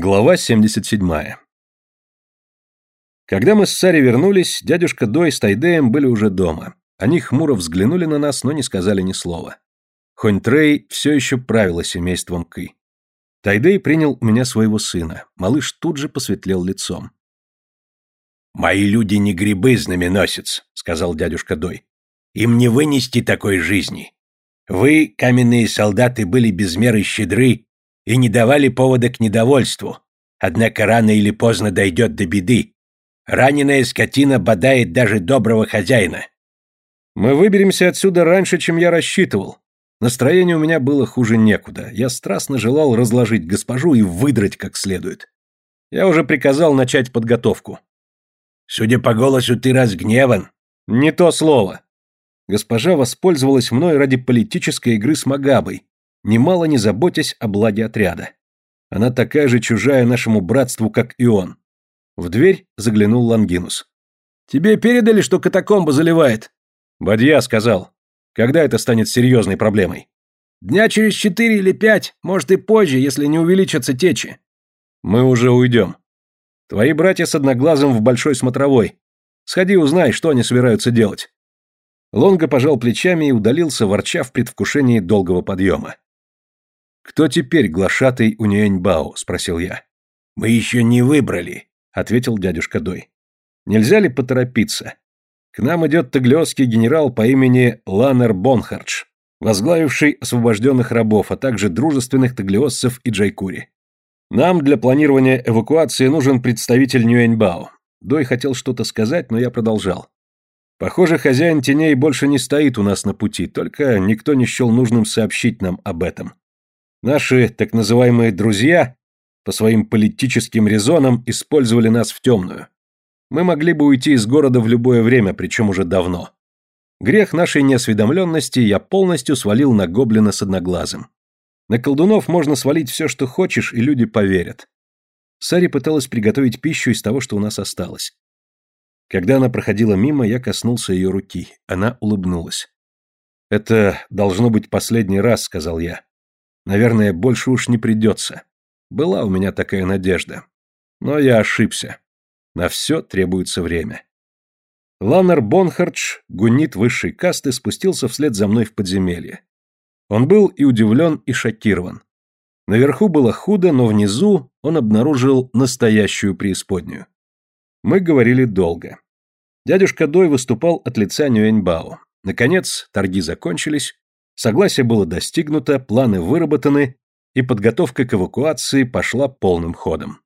Глава 77. Когда мы с Сари вернулись, дядюшка Дой с Тайдеем были уже дома. Они хмуро взглянули на нас, но не сказали ни слова. Хонь Трей все еще правила семейством Кы. Тайдей принял у меня своего сына. Малыш тут же посветлел лицом. «Мои люди не грибы, знаменосец», — сказал дядюшка Дой. «Им не вынести такой жизни. Вы, каменные солдаты, были без меры щедры и не давали повода к недовольству. Однако рано или поздно дойдет до беды. Раненая скотина бодает даже доброго хозяина. Мы выберемся отсюда раньше, чем я рассчитывал. Настроение у меня было хуже некуда. Я страстно желал разложить госпожу и выдрать как следует. Я уже приказал начать подготовку. Судя по голосу, ты разгневан. Не то слово. Госпожа воспользовалась мной ради политической игры с Магабой, немало не заботясь о благе отряда. Она такая же чужая нашему братству, как и он. В дверь заглянул Лангинус. «Тебе передали, что катакомба заливает?» Бадья сказал. «Когда это станет серьезной проблемой?» «Дня через четыре или пять, может и позже, если не увеличатся течи». «Мы уже уйдем. Твои братья с одноглазым в большой смотровой. Сходи узнай, что они собираются делать». Лонго пожал плечами и удалился, ворча в предвкушении долгого подъема. «Кто теперь глашатый у Нюэньбао?» – спросил я. «Мы еще не выбрали», – ответил дядюшка Дой. «Нельзя ли поторопиться? К нам идет таглиосский генерал по имени Ланер Бонхардж, возглавивший освобожденных рабов, а также дружественных таглиосцев и Джайкури. Нам для планирования эвакуации нужен представитель Нюэньбао. Дой хотел что-то сказать, но я продолжал. Похоже, хозяин теней больше не стоит у нас на пути, только никто не счел нужным сообщить нам об этом. Наши так называемые «друзья» по своим политическим резонам использовали нас в темную. Мы могли бы уйти из города в любое время, причем уже давно. Грех нашей неосведомленности я полностью свалил на гоблина с одноглазым. На колдунов можно свалить все, что хочешь, и люди поверят. Сари пыталась приготовить пищу из того, что у нас осталось. Когда она проходила мимо, я коснулся ее руки. Она улыбнулась. «Это должно быть последний раз», — сказал я. Наверное, больше уж не придется. Была у меня такая надежда. Но я ошибся. На все требуется время. Ланнер Бонхардж, гунит высшей касты, спустился вслед за мной в подземелье. Он был и удивлен, и шокирован. Наверху было худо, но внизу он обнаружил настоящую преисподнюю. Мы говорили долго. Дядюшка Дой выступал от лица Нюэньбао. Наконец, торги закончились, Согласие было достигнуто, планы выработаны, и подготовка к эвакуации пошла полным ходом.